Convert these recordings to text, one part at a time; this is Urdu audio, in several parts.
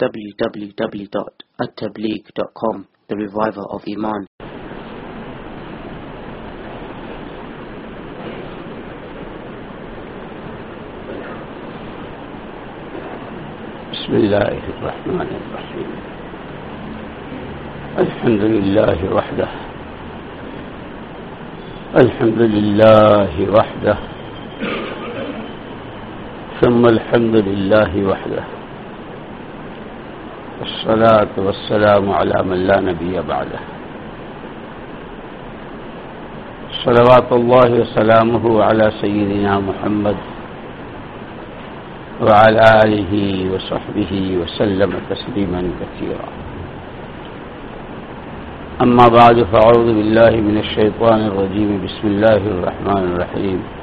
www.attableek.com The Reviver of Iman. بسم الله الرحمن الرحيم الحمد لله وحده الحمد لله وحده ثم الحمد لله وحده الصلاة والسلام على من لا نبي بعده. صلوات الله وسلامه على سيدنا محمد وعلى آله وصحبه وسلم تسليما كثيرا. أما بعد فأعوذ بالله من الشيطان الرجيم. بسم الله الرحمن الرحيم.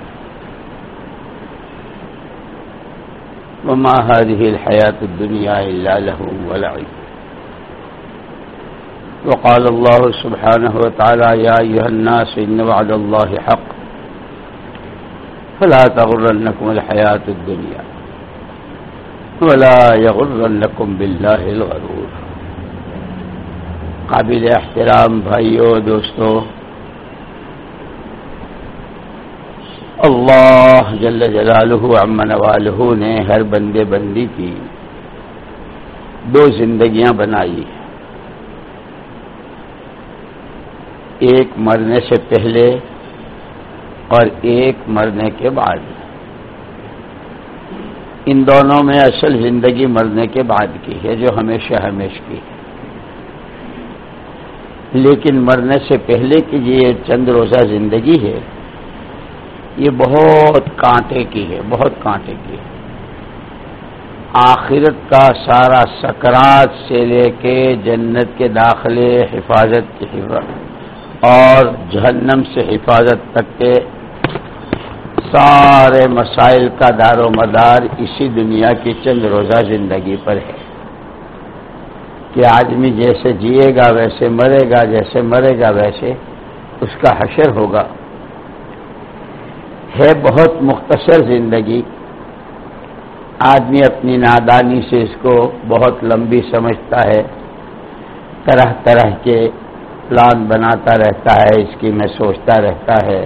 وما هذه الحياة الدنيا إلا له ولعب. وقال الله سبحانه وتعالى يا أيها الناس إن وعد الله حق. فلا تغرنكم الحياة الدنيا ولا يغرنكم بالله الغرور. قابل احترام بھائیو دوستو اللہ جل جلالہ امن والہ نے ہر بندے بندی کی دو زندگیاں بنائی ایک مرنے سے پہلے اور ایک مرنے کے بعد۔ ان دونوں میں اصل زندگی مرنے کے بعد کی ہے، جو ہمیشہ ہمیش کی ہے۔ لیکن مرنے سے پہلے کی یہ چند روزہ زندگی ہے۔ یہ بہت کانٹے کی ہے، بہت کانٹے کی ہے۔ آخرت کا سارا سکرات سے لے کے جنت کے داخلے، حفاظت کی حفاظت، اور جہنم سے حفاظت تک کے سارے مسائل کا دار و مدار اسی دنیا کی چند روزہ زندگی پر ہے۔ کہ آدمی جیسے جیے گا ویسے مرے گا، جیسے مرے گا ویسے اس کا حشر ہوگا۔ ہے بہت مختصر زندگی۔ آدمی اپنی نادانی سے اس کو بہت لمبی سمجھتا ہے، طرح طرح کے پلان بناتا رہتا ہے، اس کی میں سوچتا رہتا ہے۔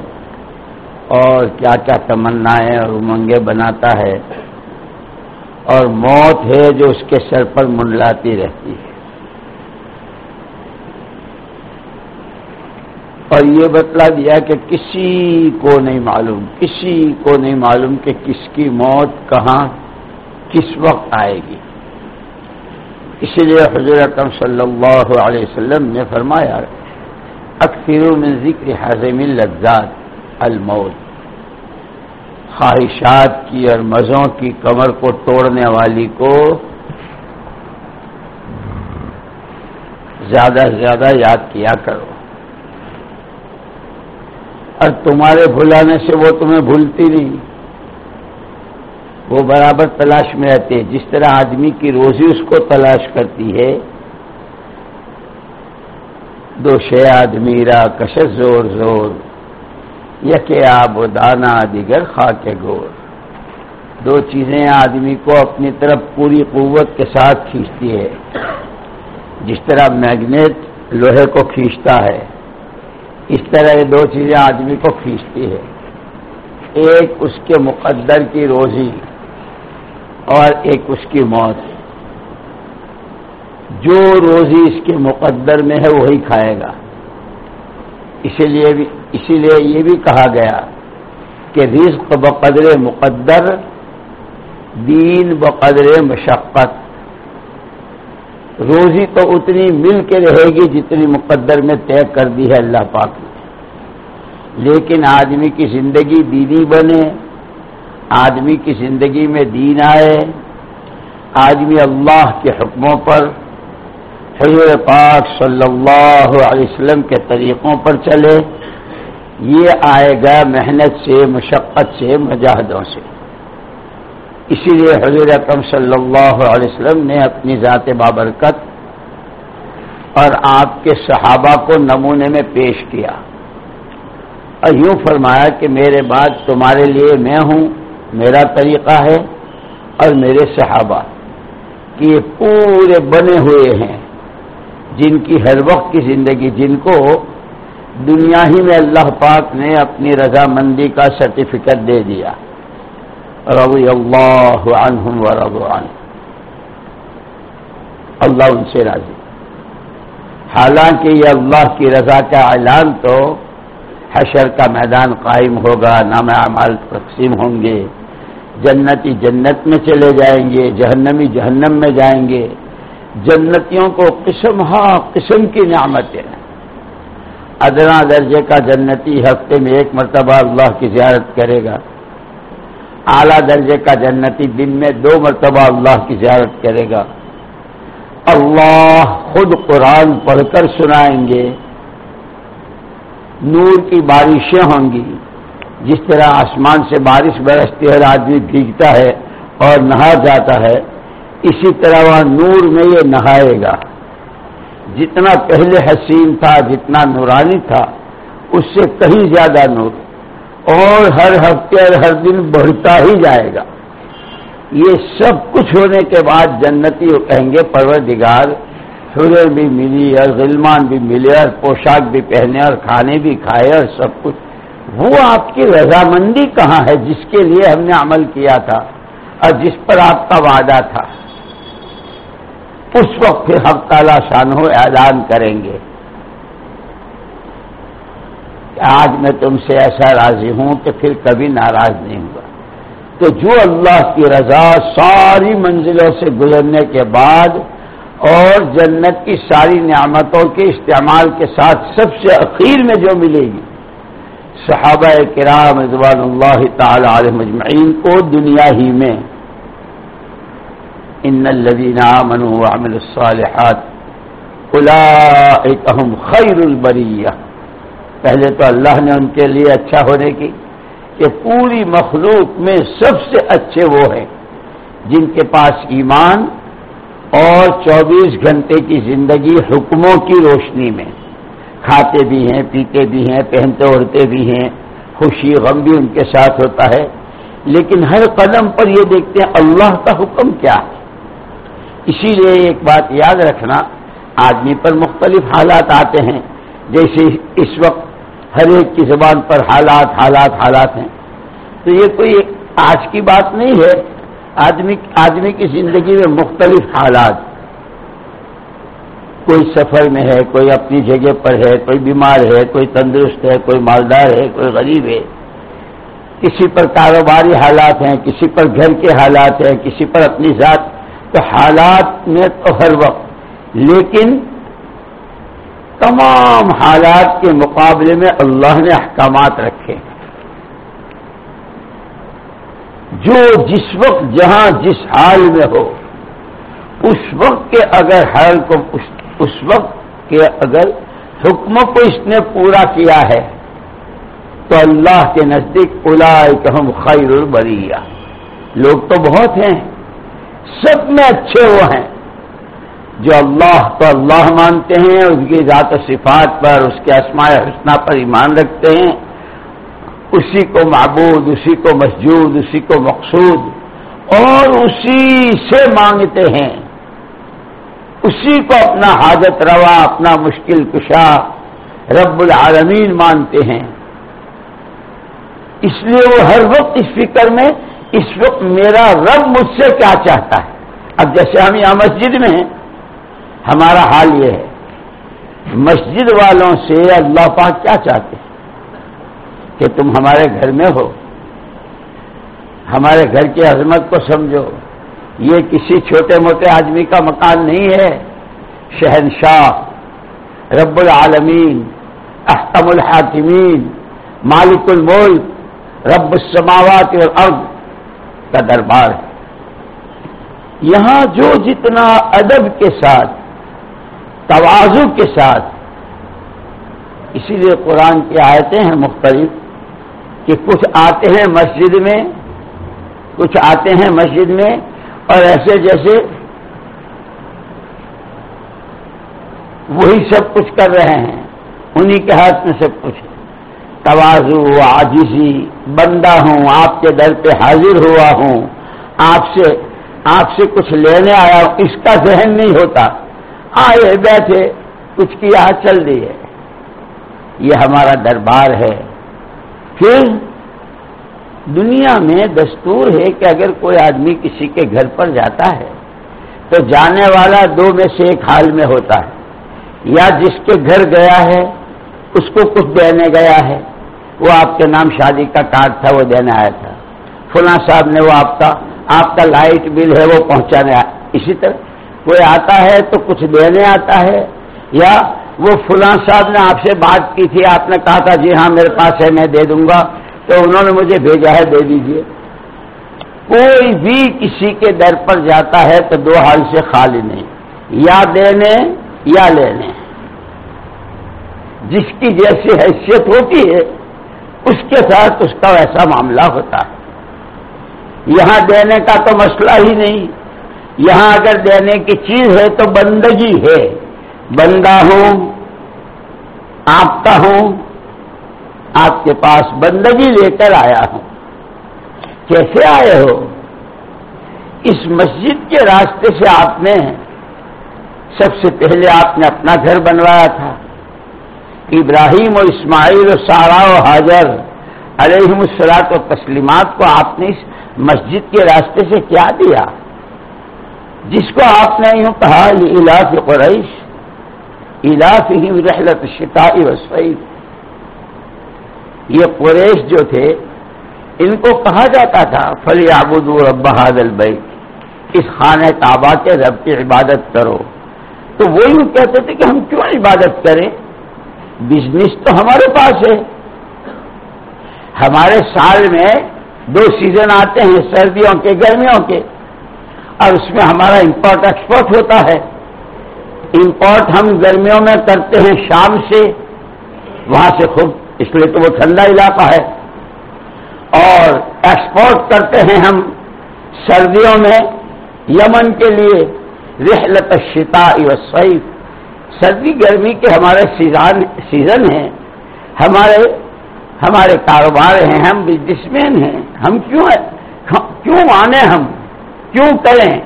اور کیا کیا تمنائیں اور امنگیں بناتا ہے۔ اور موت ہے جو اس کے سر پر منڈلاتی رہتی ہے۔ اور یہ بتلا دیا کہ کسی کو نہیں معلوم، کسی کو نہیں معلوم کہ کس کی موت کہاں، کس وقت آئے گی۔ اسی لیے حضرت صلی اللہ علیہ وسلم نے فرمایا اکثر میں ذکر حضم لذات الموت۔ خواہشات کی اور مزوں کی کمر کو توڑنے والی کو زیادہ سے زیادہ یاد کیا کرو۔ اور تمہارے بھلانے سے وہ تمہیں بھولتی نہیں۔ وہ برابر تلاش میں رہتے ہیں۔ جس طرح آدمی کی روزی اس کو تلاش کرتی ہے، دو شے آدمی را کشش زور زور یک آب و دانا دیگر خاک گور۔ دو چیزیں آدمی کو اپنی طرف پوری قوت کے ساتھ کھینچتی ہے۔ جس طرح میگنیٹ لوہے کو کھینچتا ہے اس طرح یہ دو چیزیں آدمی کو کھینچتی ہے ایک اس کے مقدر کی روزی اور ایک اس کی موت۔ جو روزی اس کے مقدر میں ہے وہی کھائے گا۔ اسی لیے بھی اسی لیے یہ بھی کہا گیا کہ رزق بقدر مقدر، دین بقدر مشقت۔ روزی تو اتنی مل کے رہے گی جتنی مقدر میں طے کر دی ہے اللہ پاک نے۔ لیکن آدمی کی زندگی دینی بنے، آدمی کی زندگی میں دین آئے، آدمی اللہ کے حکموں پر، حضور پاک صلی اللہ علیہ وسلم کے طریقوں پر چلے۔ یہ آئے گا محنت سے، مشقت سے، مجاہدوں سے۔ اسی لیے حضور اکم صلی اللہ علیہ وسلم نے اپنی ذات بابرکت اور آپ کے صحابہ کو نمونے میں پیش کیا۔ اور یوں فرمایا کہ میرے بعد تمہارے لیے میں ہوں، میرا طریقہ ہے اور میرے صحابہ کہ یہ پورے بنے ہوئے ہیں، جن کی ہر وقت کی زندگی، جن کو دنیا ہی میں اللہ پاک نے اپنی رضامندی کا سرٹیفکیٹ دے دیا۔ رضی اللہ عنہم و عنہ۔ اللہ ان سے راضی۔ حالانکہ یہ اللہ کی رضا کا اعلان تو حشر کا میدان قائم ہوگا، نام اعمال تقسیم ہوں گے۔ جنتی جنت میں چلے جائیں گے، جہنمی جہنم میں جائیں گے۔ جنتیوں کو قسم ہاں قسم کی نعمتیں ادنا درجے کا جنتی ہفتے میں ایک مرتبہ اللہ کی زیارت کرے گا۔ اعلیٰ درجے کا جنتی دن میں دو مرتبہ اللہ کی زیارت کرے گا۔ اللہ خود قرآن پڑھ کر سنائیں گے۔ نور کی بارشیں ہوں گی۔ جس طرح آسمان سے بارش برستی ہے آدمی بھیگتا ہے اور نہا جاتا ہے، اسی طرح وہ نور میں یہ نہائے گا۔ جتنا پہلے حسین تھا، جتنا نورانی تھا، اس سے کہیں زیادہ نور۔ اور ہر ہفتے اور ہر دن بڑھتا ہی جائے گا۔ یہ سب کچھ ہونے کے بعد جنتی کہیں گے، پروردگار، سورج بھی ملی اور غلمان بھی ملے اور پوشاک بھی پہنے اور کھانے بھی کھائے اور سب کچھ۔ وہ آپ کی رضامندی کہاں ہے؟ جس کے لیے ہم نے عمل کیا تھا اور جس پر آپ کا وعدہ تھا۔ اس وقت پھر ہم تعالی شان اعلان کریں گے۔ آج میں تم سے ایسا راضی ہوں کہ پھر کبھی ناراض نہیں ہوا تو جو اللہ کی رضا ساری منزلوں سے گزرنے کے بعد اور جنت کی ساری نعمتوں کے استعمال کے ساتھ سب سے اخیر میں جو ملے گی، صحابہ کرام رضوان اللہ تعالی علیہ مجمعین کو دنیا ہی میں ان الذين امنوا وعملوا الصالحات اولئك هم خیر البریہ۔ پہلے تو اللہ نے ان کے لیے اچھا ہونے کی کہ پوری مخلوق میں سب سے اچھے وہ ہیں، جن کے پاس ایمان اور چوبیس گھنٹے کی زندگی حکموں کی روشنی میں۔ کھاتے بھی ہیں، پیتے بھی ہیں، پہنتے اوڑھتے بھی ہیں، خوشی، غم بھی ان کے ساتھ ہوتا ہے۔ لیکن ہر قدم پر یہ دیکھتے ہیں اللہ کا حکم کیا ہے۔ اسی لیے ایک بات یاد رکھنا، آدمی پر مختلف حالات آتے ہیں۔ جیسے اس وقت ہر ایک کی زبان پر حالات حالات حالات ہیں۔ تو یہ کوئی آج کی بات نہیں ہے۔ آدمی آدمی کی زندگی میں مختلف حالات۔ کوئی سفر میں ہے، کوئی اپنی جگہ پر ہے، کوئی بیمار ہے، کوئی تندرست ہے، کوئی مالدار ہے، کوئی غریب ہے۔ کسی پر کاروباری حالات ہیں، کسی پر گھر کے حالات ہیں، کسی پر اپنی ذات۔ تو حالات میں تو ہر وقت۔ لیکن تمام حالات کے مقابلے میں اللہ نے احکامات رکھے جو جس وقت جہاں جس حال میں ہو، اس وقت کے اگر حال کو اس وقت کے اگر حکم کو اس نے پورا کیا ہے، تو اللہ کے نزدیک الا ہم خیر البریہ۔ لوگ تو بہت ہیں، سب میں اچھے وہ ہیں۔ جو اللہ تو اللہ مانتے ہیں، اس کی ذات و صفات پر، اس کے اسماء حسنہ پر ایمان رکھتے ہیں۔ اسی کو معبود، اسی کو مسجود، اسی کو مقصود، اور اسی سے مانگتے ہیں۔ اسی کو اپنا حاجت روا، اپنا مشکل کشا رب العالمین مانتے ہیں۔ اس لیے وہ ہر وقت اس فکر میں، اس وقت میرا رب مجھ سے کیا چاہتا ہے؟ اب جیسے ہم یہاں مسجد میں ہیں ہمارا حال یہ ہے، مسجد والوں سے اللہ پاک کیا چاہتے ہیں؟ کہ تم ہمارے گھر میں ہو، ہمارے گھر کی عظمت کو سمجھو۔ یہ کسی چھوٹے موٹے آدمی کا مکان نہیں ہے۔ شہنشاہ، رب العالمین احتم الحاکمین، مالک الملک، رب السماوات والارض کا دربار ہے۔ یہاں جو جتنا ادب کے ساتھ توازو کے ساتھ۔ اسی لیے قرآن کی آیتیں ہیں مختلف کہ کچھ آتے ہیں مسجد میں، کچھ آتے ہیں مسجد میں اور ایسے جیسے وہی سب کچھ کر رہے ہیں، انہی کے ہاتھ میں سب کچھ۔ توازو آجیسی بندہ ہوں، آپ کے در پہ حاضر ہوا ہوں، آپ سے آپ سے کچھ لینے آیا ہوں، اس کا ذہن نہیں ہوتا۔ آئے بیٹھے، کچھ کیا چل رہی ہے۔ یہ ہمارا دربار ہے۔ پھر دنیا میں دستور ہے کہ اگر کوئی آدمی کسی کے گھر پر جاتا ہے، تو جانے والا دو میں سے ایک حال میں ہوتا ہے۔ یا جس کے گھر گیا ہے، اس کو کچھ دینے گیا ہے۔ وہ آپ کے نام شادی کا کارڈ تھا، وہ دینے آیا تھا۔ فلاں صاحب نے وہ آپ کا آپ کا لائٹ بل ہے، وہ پہنچانے آیا اسی طرح کوئی آتا ہے تو کچھ دینے آتا ہے یا وہ فلاں صاحب نے آپ سے بات کی تھی، آپ نے کہا تھا جی ہاں میرے پاس ہے، میں دے دوں گا۔ تو انہوں نے مجھے بھیجا ہے، دے دیجیے۔ کوئی بھی کسی کے در پر جاتا ہے تو دو حال سے خالی نہیں۔ یا دینے یا لینے۔ جس کی جیسی حیثیت ہوتی ہے، اس کے ساتھ اس کا ویسا معاملہ ہوتا ہے۔ یہاں دینے کا تو مسئلہ ہی نہیں۔ یہاں اگر دینے کی چیز ہے تو بندگی ہے۔ بندہ ہوں آپ کا ہوں، آپ کے پاس بندگی لے کر آیا ہوں۔ کیسے آئے ہو؟ اس مسجد کے راستے سے آپ نے سب سے پہلے آپ نے اپنا گھر بنوایا تھا۔ ابراہیم و اسماعیل و سارا و حاضر علیہ السلاط و تسلیمات کو آپ نے اس مسجد کے راستے سے کیا دیا؟ جس کو آپ نے یوں کہا یہ علاف قریش علاف ہی رحلت شکای و سعید یہ قریش جو تھے، ان کو کہا جاتا تھا فلی آبود رب حادل بھائی اس خانہ کعبہ کے رب کی عبادت کرو۔ تو وہ یوں کہتے تھے کہ ہم کیوں عبادت کریں؟ بزنس تو ہمارے پاس ہے۔ ہمارے سال میں دو سیزن آتے ہیں، سردیوں کے، گرمیوں کے۔ اور اس میں ہمارا امپورٹ ایکسپورٹ ہوتا ہے. امپورٹ ہم گرمیوں میں کرتے ہیں شام سے، وہاں سے خوب، اس لیے تو وہ ٹھنڈا علاقہ ہے. اور ایکسپورٹ کرتے ہیں ہم سردیوں میں یمن کے لیے، رحلت شتا سعید سردی، گرمی کے ہمارے سیزن ہیں. ہمارے ہمارے کاروبار ہیں، ہم بزنس مین ہیں. ہم کیوں کیوں مانیں ہم؟ کیوں کریں؟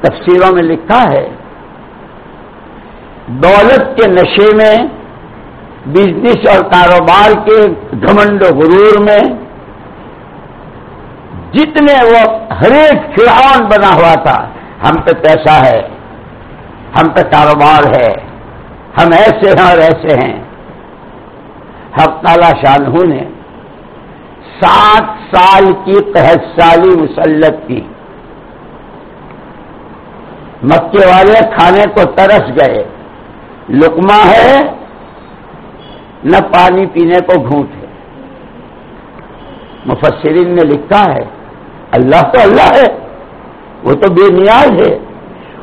تفسیروں میں لکھا ہے، دولت کے نشے میں، بزنس اور کاروبار کے گھمنڈ و غرور میں، جتنے وہ ہر ایک فرعون بنا ہوا تھا، ہم پہ پیسہ ہے، ہم پہ کاروبار ہے، ہم ایسے ہیں اور ایسے ہیں۔ ہم تالا شاہ نے سات سال کی قحط سالی مسلط کی۔ مکے والے کھانے کو ترس گئے۔ لکما ہے، نہ پانی پینے کو گھونٹ ہے۔ مفسرین نے لکھا ہے، اللہ تو اللہ ہے، وہ تو بے نیاز ہے۔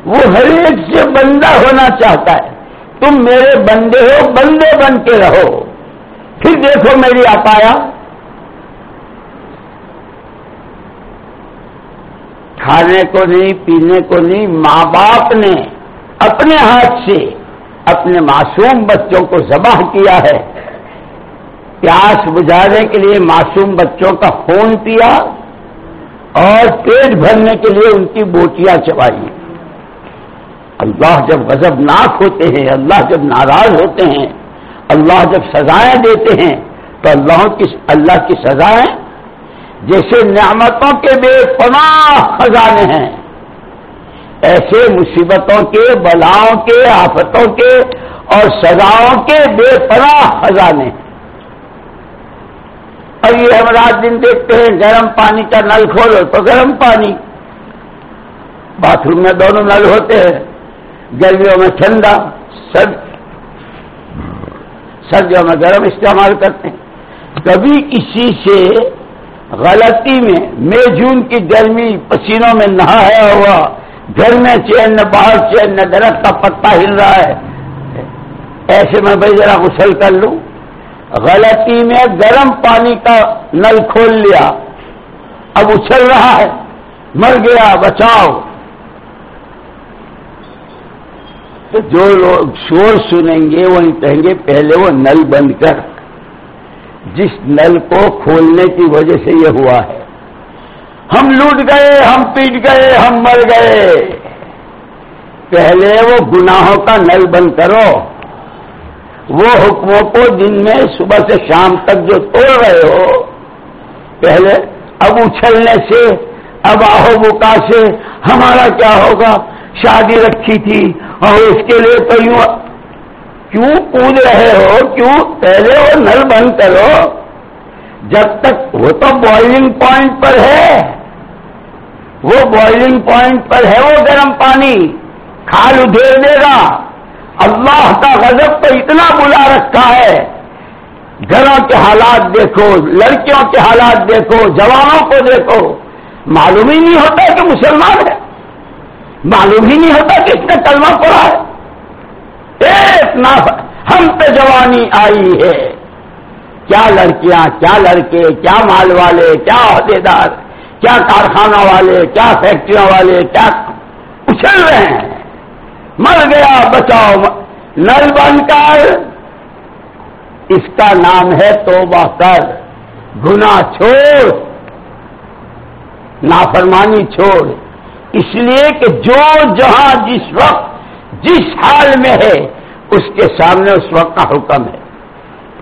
وہ ہر ایک سے بندہ ہونا چاہتا ہے۔ تم میرے بندے ہو، بندے بن کے رہو۔ پھر دیکھو میری آپایا۔ کھانے کو نہیں، پینے کو نہیں، ماں باپ نے اپنے ہاتھ سے اپنے معصوم بچوں کو ذبح کیا ہے۔ پیاس بجھانے کے لیے معصوم بچوں کا خون پیا اور پیٹ بھرنے کے لیے ان کی بوٹیاں چبائی۔ اللہ جب غضب ناک ہوتے ہیں، اللہ جب ناراض ہوتے ہیں، اللہ جب سزائیں دیتے ہیں، تو اللہ کی اللہ کی سزائیں جیسے نعمتوں کے بے پناہ خزانے ہیں، ایسے مصیبتوں کے، بلاؤں کے، آفتوں کے اور سزاؤں کے بے پناہ خزانے ہیں۔ اور یہ ہم رات دن دیکھتے ہیں، گرم پانی کا نل کھولو تو گرم پانی۔ باتھ روم میں دونوں نل ہوتے ہیں، گرمیوں میں ٹھنڈا سرد سردیوں میں گرم استعمال کرتے ہیں۔ کبھی کسی سے غلطی میں مئی جون کی گرمی پسینوں میں نہایا ہوا، گھر میں چین، نہ باہر چین، نہ درخت کا پتا ہل رہا ہے۔ ایسے میں بھائی ذرا غسل کر لوں۔ غلطی میں گرم پانی کا نل کھول لیا۔ اب اچھل رہا ہے۔ مر گیا، بچاؤ۔ تو جو لوگ شور سنیں گے، وہ کہیں گے پہلے وہ نل بند کر۔ جس نل کو کھولنے کی وجہ سے یہ ہوا ہے۔ ہم لوٹ گئے، ہم پیٹ گئے، ہم مر گئے۔ پہلے وہ گناہوں کا نل بند کرو۔ وہ حکموں کو دن میں صبح سے شام تک جو توڑ رہے ہو، پہلے اب اچھلنے سے، اب آہو بکا سے ہمارا کیا ہوگا؟ شادی رکھی تھی اور اس کے لیے تو یوں کیوں کود رہے ہو؟ کیوں پہلے وہ نل بند کرو؟ جب تک وہ تو بوائلنگ پوائنٹ پر ہے۔ وہ بوائلنگ پوائنٹ پر ہے وہ گرم پانی۔ کھال ادھیر دے گا۔ اللہ کا غضب تو اتنا بلا رکھا ہے۔ گھروں کے حالات دیکھو، لڑکیوں کے حالات دیکھو، جوانوں کو دیکھو۔ معلوم ہی نہیں ہوتا کہ مسلمان ہے۔ معلوم ہی نہیں ہوتا کہ اس نے کلمہ پڑا ہے۔ ایک نہ ہم پہ جوانی آئی ہے۔ کیا لڑکیاں، کیا لڑکے، کیا مال والے، کیا عہدے دار کیا کارخانہ والے، کیا فیکٹریوں والے، کیا اچھل رہے ہیں۔ مر گیا، بچاؤ۔ نل بن کر اس کا نام ہے توبہ کر۔ گنا چھوڑ۔ نافرمانی چھوڑ۔ اس لیے کہ جو جہاں جس وقت، جس حال میں ہے اس کے سامنے اس وقت کا حکم ہے۔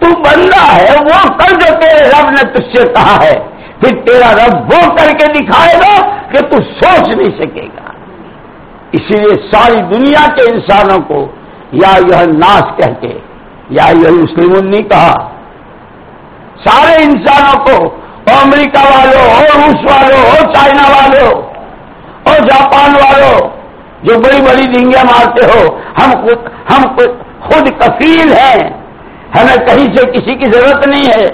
تو بندہ ہے، وہ کر جو تیرے رب نے تجھ سے کہا ہے۔ پھر تیرا رب وہ کر کے دکھائے گا کہ تو سوچ نہیں سکے گا۔ اسی لیے ساری دنیا کے انسانوں کو یا یہ ناس کہہ کے، یا یہ مسلم نہیں کہا۔ سارے انسانوں کو امریکہ والوں ہو روس والوں ہو چائنا والوں اور جاپان والوں جو بڑی بڑی ڈنگیاں مارتے ہو، ہم ہم خود کفیل ہیں۔ ہمیں کہیں سے کسی کی ضرورت نہیں ہے۔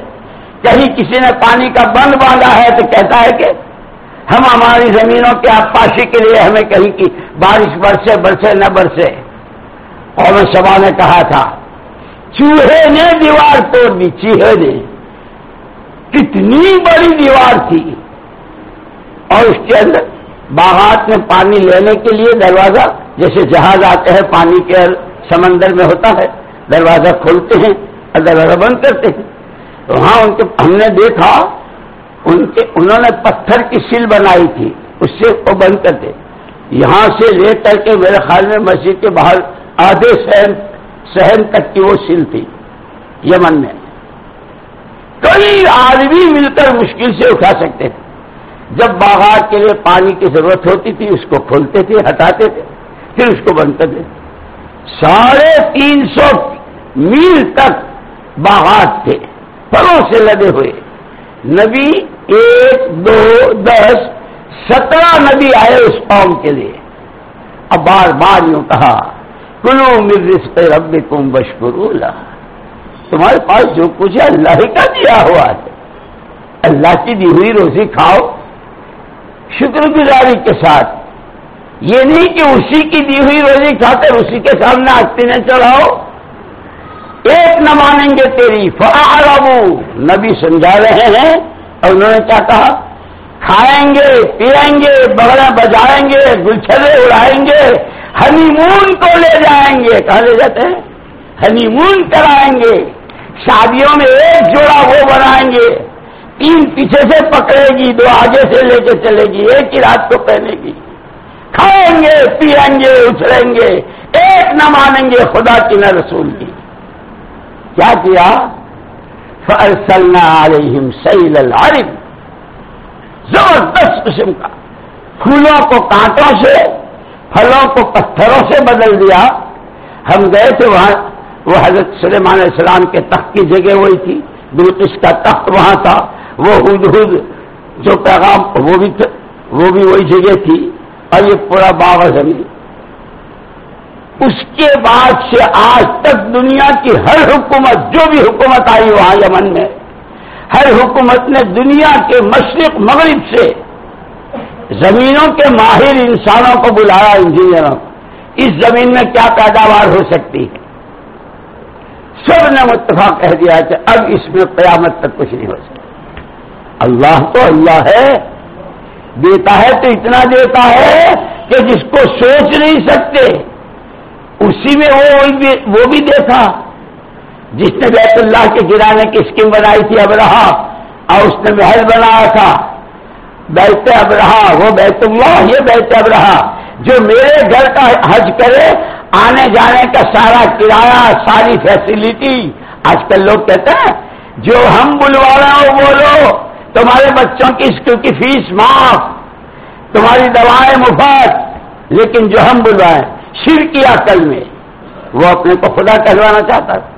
کہیں کسی نے پانی کا بند باندھا ہے تو کہتا ہے کہ ہم ہماری زمینوں کے آبپاشی کے لیے ہمیں کہیں کی بارش برسے برسے، نہ برسے۔ اور سبا نے کہا تھا، چوہے نے دیوار توڑ دی چوہے نے۔ کتنی بڑی دیوار تھی۔ اور اس کے اندر باغات میں پانی لینے کے لیے دروازہ، جیسے جہاز آتے ہیں پانی کے سمندر میں ہوتا ہے، دروازہ کھولتے ہیں اور دروازہ بند کرتے ہیں۔ وہاں ان کے ہم نے دیکھا، ان کے انہوں نے پتھر کی سل بنائی تھی، اس سے وہ بند کرتے۔ یہاں سے لے کر کے میرے خیال میں مسجد کے باہر آدھے سہن سہن تک کی وہ سل تھی، یمن میں۔ کئی آدمی مل کر مشکل سے اٹھا سکتے تھے۔ جب باغات کے لیے پانی کی ضرورت ہوتی تھی، اس کو کھولتے تھے، ہٹاتے تھے، پھر اس کو بند کرتے ساڑھے تین سو میل تک باغات تھے، پروں سے لدے ہوئے۔ نبی ایک، دو، دس، سترہ نبی آئے اس قوم کے لیے۔ اب بار بار یوں کہا، کلو مرس پہ رب کم تمہارے پاس جو کچھ ہے، اللہ کا دیا ہوا ہے۔ اللہ کی دی ہوئی روزی کھاؤ۔ شکر گزاری کے ساتھ یہ نہیں کہ اسی کی دی ہوئی روزی کھا کر اسی کے سامنے آستی نہ چڑھاؤ۔ ایک نہ مانیں گے تیری فرابو نبی سمجھا رہے ہیں اور انہوں نے کیا کہا؟ کھائیں گے، پیئیں گے بغیر بجائیں گے، گلچھلے اڑائیں گے ہنی مون کو لے جائیں گے۔ کہاں لے جاتے ہیں؟ ہنی مون کرائیں گے۔ شادیوں میں ایک جوڑا وہ بنائیں گے۔ تین پیچھے سے پکڑے گی، دو آگے سے لے کے چلے گی، ایک ہی رات کو پہنے گی۔ کھائیں گے، پیئیں گے اچھلیں گے۔ ایک نہ مانیں گے خدا کی، نہ رسول کی۔ کیا کیا؟ فرسلنا علیہم سیل العرب زبردست قسم کا۔ پھولوں کو کانٹوں سے، پھلوں کو پتھروں سے بدل دیا۔ ہم گئے تھے وہاں، وہ حضرت سلیمان علیہ السلام کے تخت کی جگہ وہی تھی۔ بلکش کا تخت وہاں تھا۔ وہ ہد ہد جو پیغام، وہ بھی وہ بھی وہی جگہ تھی۔ اور یہ پورا بابا زمین۔ اس کے بعد سے آج تک دنیا کی ہر حکومت، جو بھی حکومت آئی وہاں یمن میں، ہر حکومت نے دنیا کے مشرق، مغرب سے زمینوں کے ماہر انسانوں کو بلایا، انجینئروں اس زمین میں کیا پیداوار ہو سکتی ہے؟ سب نے متفق کہہ دیا کہ اب اس میں قیامت تک کچھ نہیں ہو سکتا۔ اللہ تو اللہ ہے۔ دیتا ہے تو اتنا دیتا ہے کہ جس کو سوچ نہیں سکتے، اسی میں وہ وہ بھی دیکھا۔ جس نے بیت اللہ کے گرانے کی اسکیم بنائی تھی اب رہا اور اس نے محل بنایا تھا۔ بیت اب رہا وہ بیت اللہ، یہ بیت اب رہا جو میرے گھر کا حج کرے، آنے جانے کا سارا کرایہ، ساری فیسلٹی آج کل لوگ کہتے ہیں، جو ہم بلوا رہے ہو بولو تمہارے بچوں کی اسکول کی فیس معاف، تمہاری دوائیں مفت لیکن جو ہم بلوائیں، شر کیا کل میں، وہ اپنے کو خدا کہلوانا چاہتا تھا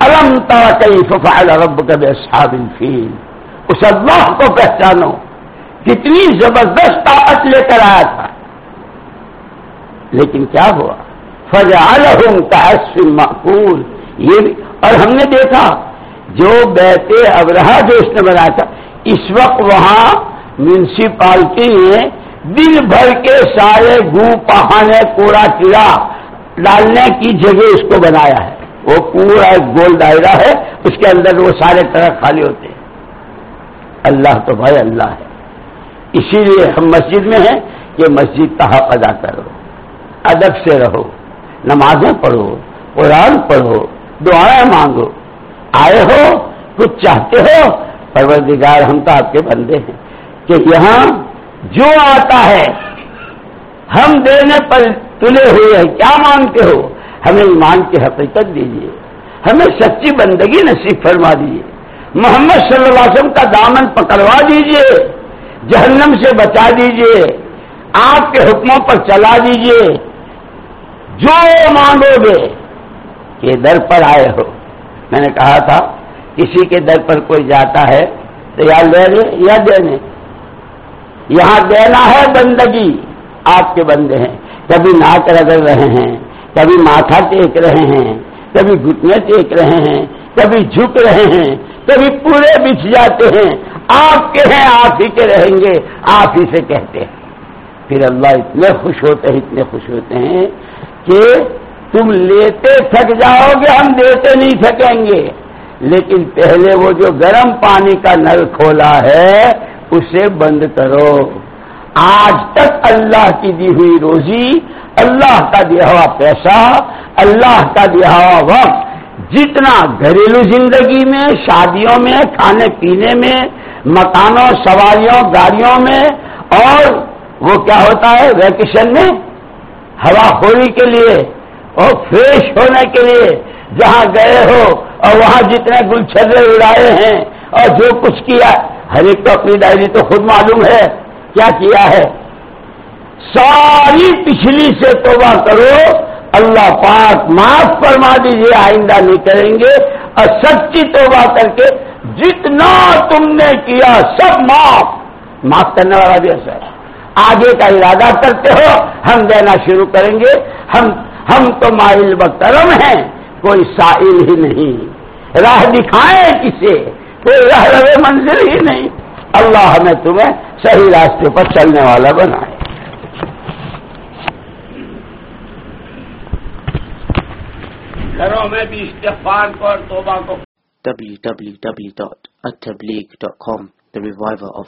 الم کئی ففائل رب کب صاب الفیل؟ اس اللہ کو پہچانو، کتنی زبردست طاقت لے کر آیا تھا۔ لیکن کیا ہوا؟ فضا کا معقول یہ اور ہم نے دیکھا جو بیتے ابرہ جو اس نے بنایا تھا، اس وقت وہاں میونسپالٹی نے دن بھر کے سارے گو پہانے، کوڑا کیڑا ڈالنے کی جگہ اس کو بنایا ہے۔ وہ پورا ایک گول دائرہ ہے، اس کے اندر وہ سارے طرح خالی ہوتے ہیں۔ اللہ تو بھائی اللہ ہے۔ اسی لیے ہم مسجد میں ہیں کہ مسجد کا حق ادا کرو؟ ادب سے رہو، نمازیں پڑھو، قرآن پڑھو، دعائیں مانگو۔ آئے ہو، کچھ چاہتے ہو، پروردگار ہم تو آپ کے بندے ہیں۔ کہ یہاں جو آتا ہے، ہم دینے پر تلے ہوئے ہیں، کیا مانگتے ہو؟ ہمیں ایمان کی حقیقت دیجیے ہمیں سچی بندگی نصیب فرما دیجیے محمد صلی اللہ علیہ وسلم کا دامن پکڑوا دیجیے جہنم سے بچا دیجیے آپ کے حکموں پر چلا دیجیے جو مانگو گے، کہ در پر آئے ہو۔ میں نے کہا تھا، کسی کے در پر کوئی جاتا ہے تو یا لینے یا دینے یہاں دینا ہے بندگی، آپ کے بندے ہیں۔ کبھی ناک رگڑ رہے ہیں، کبھی ماتھا ٹیک رہے ہیں، کبھی گھٹنے ٹیک رہے ہیں، کبھی جھک رہے ہیں، کبھی پورے بچھ جاتے ہیں۔ آپ کے ہیں، آپ ہی کے رہیں گے، آپ ہی سے کہتے ہیں۔ پھر اللہ اتنے خوش ہوتے ہیں، اتنے خوش ہوتے ہیں کہ تم لیتے تھک جاؤ گے، ہم دیتے نہیں تھکیں گے۔ لیکن پہلے وہ جو گرم پانی کا نل کھولا ہے، اسے بند کرو۔ آج تک اللہ کی دی ہوئی روزی، اللہ کا دیا ہوا پیسہ، اللہ کا دیا ہوا وقت، جتنا گھریلو زندگی میں، شادیوں میں، کھانے پینے میں، مکانوں، سواریوں، گاڑیوں میں، اور وہ کیا ہوتا ہے ویکیشن میں ہوا خوری کے لیے۔ اور فریش ہونے کے لیے جہاں گئے ہو اور وہاں جتنے گل چھلے اڑائے ہیں اور جو کچھ کیا ہر ایک کو اپنی ڈائری تو خود معلوم ہے۔ کیا کیا ہے؟ ساری پچھلی سے توبہ کرو۔ اللہ پاک معاف فرما دیجیے آئندہ نہیں کریں گے۔ اور سچی توبہ کر کے جتنا تم نے کیا سب معاف۔ معاف کرنے والا بھی ایسا ہے۔ آگے کا ارادہ کرتے ہو، ہم دینا شروع کریں گے۔ ہم ہم تو مائل بکرم ہیں کوئی سائل ہی نہیں۔ راہ دکھائیں کسے کوئی راہ رہے منزل ہی نہیں۔ اللہ ہمیں تمہیں صحیح راستے پر چلنے والا بنائے۔ گھروں میں بھی استفار کو اور توبہ کو۔ www.attableek.com The Reviver of